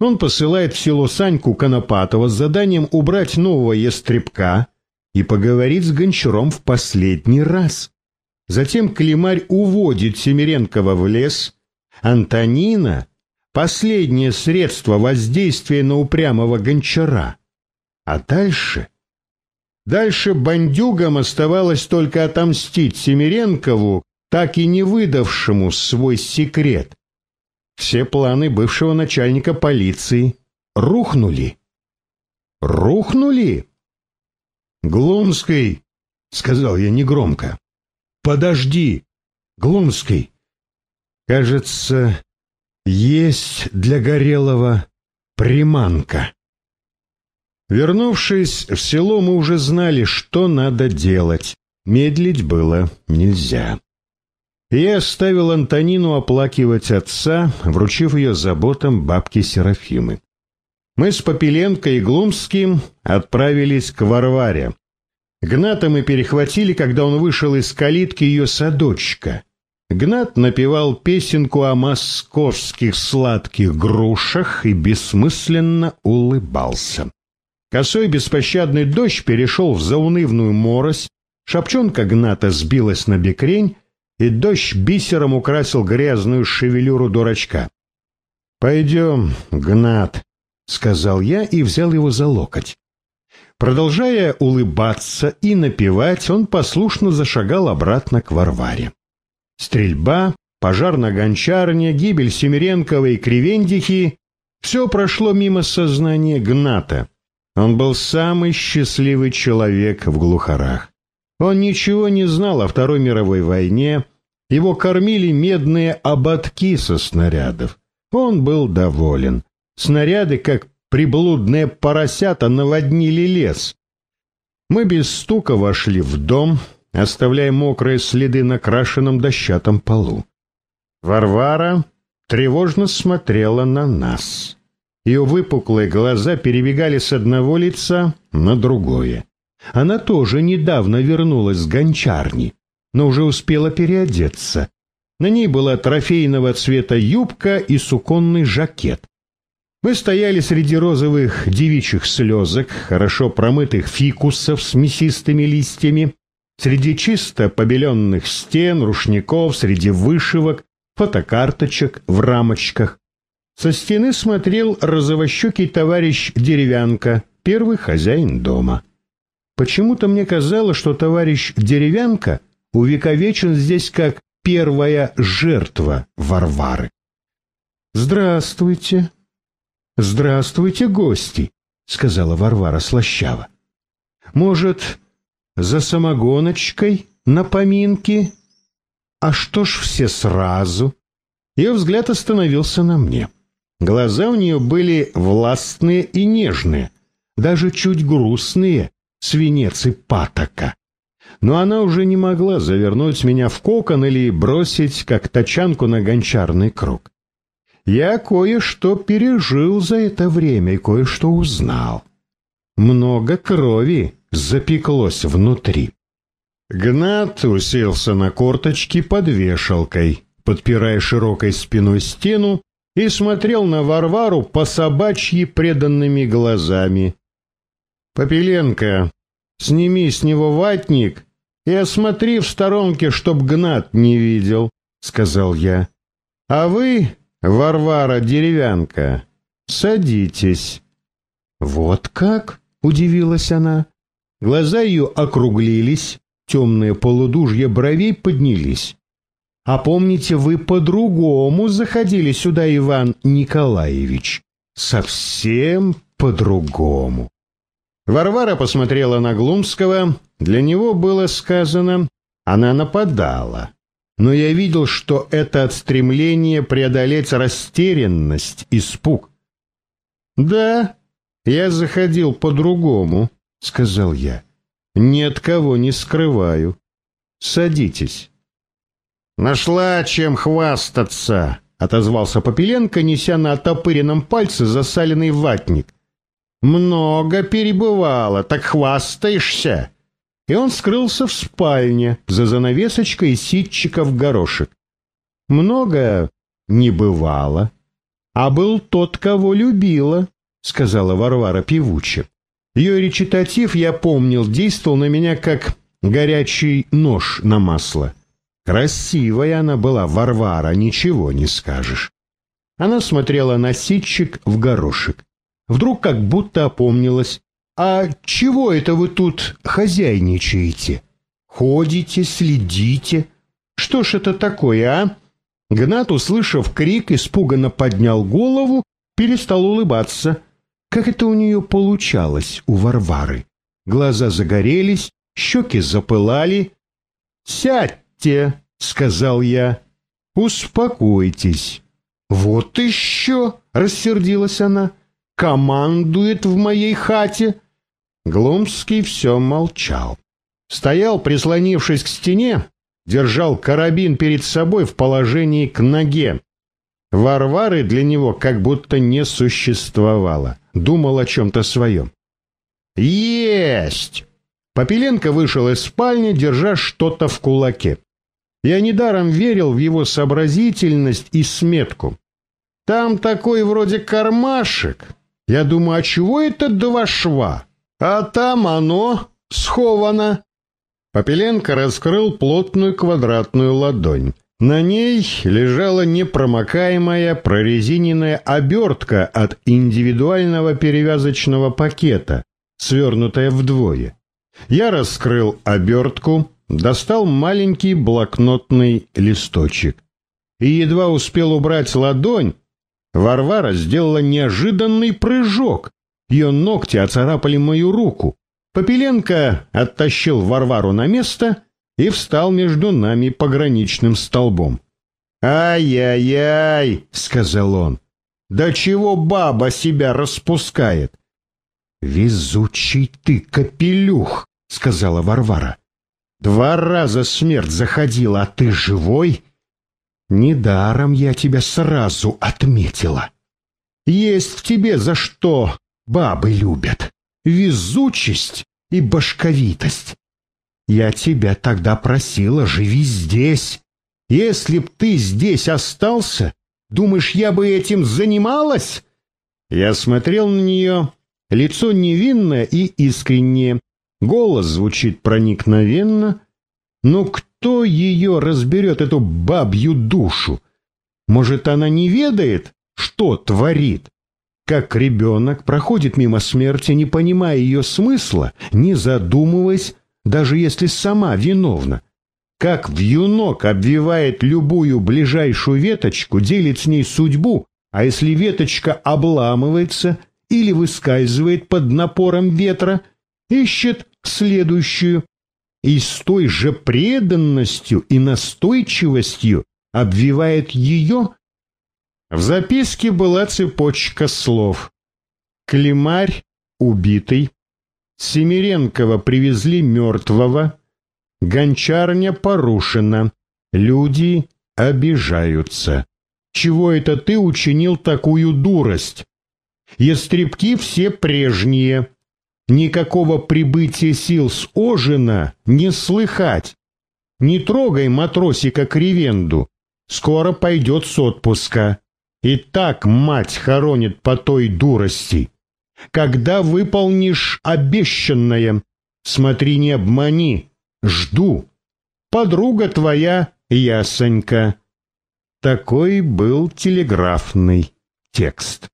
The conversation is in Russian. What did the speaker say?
Он посылает в село Саньку Конопатова с заданием убрать нового ястребка и поговорить с Гончаром в последний раз. Затем Климарь уводит Семиренкова в лес. Антонина — последнее средство воздействия на упрямого Гончара. А дальше... Дальше бандюгам оставалось только отомстить Семиренкову, так и не выдавшему свой секрет. Все планы бывшего начальника полиции рухнули. Рухнули? Глумский, — сказал я негромко. Подожди, Глумский. Кажется, есть для Горелого приманка. Вернувшись в село, мы уже знали, что надо делать. Медлить было нельзя. Я оставил Антонину оплакивать отца, вручив ее заботам бабки Серафимы. Мы с Попеленко и Глумским отправились к Варваре. Гната мы перехватили, когда он вышел из калитки ее садочка. Гнат напевал песенку о московских сладких грушах и бессмысленно улыбался. Косой беспощадный дождь перешел в заунывную морось, шапчонка Гната сбилась на бекрень, и дождь бисером украсил грязную шевелюру дурачка. «Пойдем, Гнат», — сказал я и взял его за локоть. Продолжая улыбаться и напевать, он послушно зашагал обратно к Варваре. Стрельба, пожар на гончарне, гибель Семиренкова и Кривендихи — все прошло мимо сознания Гната. Он был самый счастливый человек в глухарах. Он ничего не знал о Второй мировой войне, его кормили медные ободки со снарядов. Он был доволен. Снаряды, как приблудные поросята, наводнили лес. Мы без стука вошли в дом, оставляя мокрые следы на крашенном дощатом полу. Варвара тревожно смотрела на нас. Ее выпуклые глаза перебегали с одного лица на другое. Она тоже недавно вернулась с гончарни, но уже успела переодеться. На ней была трофейного цвета юбка и суконный жакет. Мы стояли среди розовых девичьих слезок, хорошо промытых фикусов с мясистыми листьями, среди чисто побеленных стен, рушников, среди вышивок, фотокарточек в рамочках. Со стены смотрел розовощекий товарищ Деревянка, первый хозяин дома. Почему-то мне казалось, что товарищ Деревянка увековечен здесь как первая жертва Варвары. «Здравствуйте!» «Здравствуйте, гости!» — сказала Варвара слащаво. «Может, за самогоночкой на поминки? А что ж все сразу?» Ее взгляд остановился на мне. Глаза у нее были властные и нежные, даже чуть грустные, свинец и патока. Но она уже не могла завернуть меня в кокон или бросить, как тачанку на гончарный круг. Я кое-что пережил за это время и кое-что узнал. Много крови запеклось внутри. Гнат уселся на корточки под вешалкой, подпирая широкой спиной стену и смотрел на Варвару по собачьи преданными глазами. «Попеленко, сними с него ватник и осмотри в сторонке, чтоб Гнат не видел», — сказал я. «А вы, Варвара Деревянка, садитесь». «Вот как?» — удивилась она. Глаза ее округлились, темные полудужья бровей поднялись. А помните, вы по-другому заходили сюда, Иван Николаевич? Совсем по-другому. Варвара посмотрела на Глумского. Для него было сказано, она нападала. Но я видел, что это от стремления преодолеть растерянность, испуг. «Да, я заходил по-другому», — сказал я. «Ни от кого не скрываю. Садитесь». «Нашла чем хвастаться», — отозвался Попеленко, неся на отопыренном пальце засаленный ватник. «Много перебывала, так хвастаешься». И он скрылся в спальне за занавесочкой ситчиков горошек. Много не бывало. а был тот, кого любила, — сказала Варвара певуче. Ее речитатив, я помнил, действовал на меня как горячий нож на масло. Красивая она была, Варвара, ничего не скажешь. Она смотрела на ситчик в горошек. Вдруг как будто опомнилась. «А чего это вы тут хозяйничаете? Ходите, следите? Что ж это такое, а?» Гнат, услышав крик, испуганно поднял голову, перестал улыбаться. Как это у нее получалось, у Варвары? Глаза загорелись, щеки запылали. «Сядьте!» — сказал я. «Успокойтесь». «Вот еще!» — рассердилась она командует в моей хате?» Глумский все молчал. Стоял, прислонившись к стене, держал карабин перед собой в положении к ноге. Варвары для него как будто не существовало. Думал о чем-то своем. «Есть!» Попеленко вышел из спальни, держа что-то в кулаке. Я недаром верил в его сообразительность и сметку. Там такой вроде кармашек, я думаю, а чего это два шва? А там оно сховано. Попеленко раскрыл плотную квадратную ладонь. На ней лежала непромокаемая прорезиненная обертка от индивидуального перевязочного пакета, свернутая вдвое. Я раскрыл обертку, достал маленький блокнотный листочек. И едва успел убрать ладонь, Варвара сделала неожиданный прыжок. Ее ногти оцарапали мою руку. Попеленко оттащил Варвару на место и встал между нами пограничным столбом. «Ай-яй-яй!» — сказал он. «Да чего баба себя распускает?» «Везучий ты, капелюх!» — сказала Варвара. «Два раза смерть заходила, а ты живой?» Недаром я тебя сразу отметила. Есть в тебе за что бабы любят. Везучесть и башковитость. Я тебя тогда просила, живи здесь. Если б ты здесь остался, думаешь, я бы этим занималась? Я смотрел на нее, лицо невинное и искреннее, голос звучит проникновенно, но кто кто ее разберет, эту бабью душу? Может, она не ведает, что творит? Как ребенок проходит мимо смерти, не понимая ее смысла, не задумываясь, даже если сама виновна. Как вьюнок обвивает любую ближайшую веточку, делит с ней судьбу, а если веточка обламывается или выскальзывает под напором ветра, ищет следующую, и с той же преданностью и настойчивостью обвивает ее? В записке была цепочка слов. Климарь убитый, Семиренкова привезли мертвого, гончарня порушена, люди обижаются. Чего это ты учинил такую дурость? Ястребки все прежние, Никакого прибытия сил с Ожина не слыхать. Не трогай матросика Кривенду, скоро пойдет с отпуска. И так мать хоронит по той дурости. Когда выполнишь обещанное, смотри, не обмани, жду. Подруга твоя Ясонька. Такой был телеграфный текст.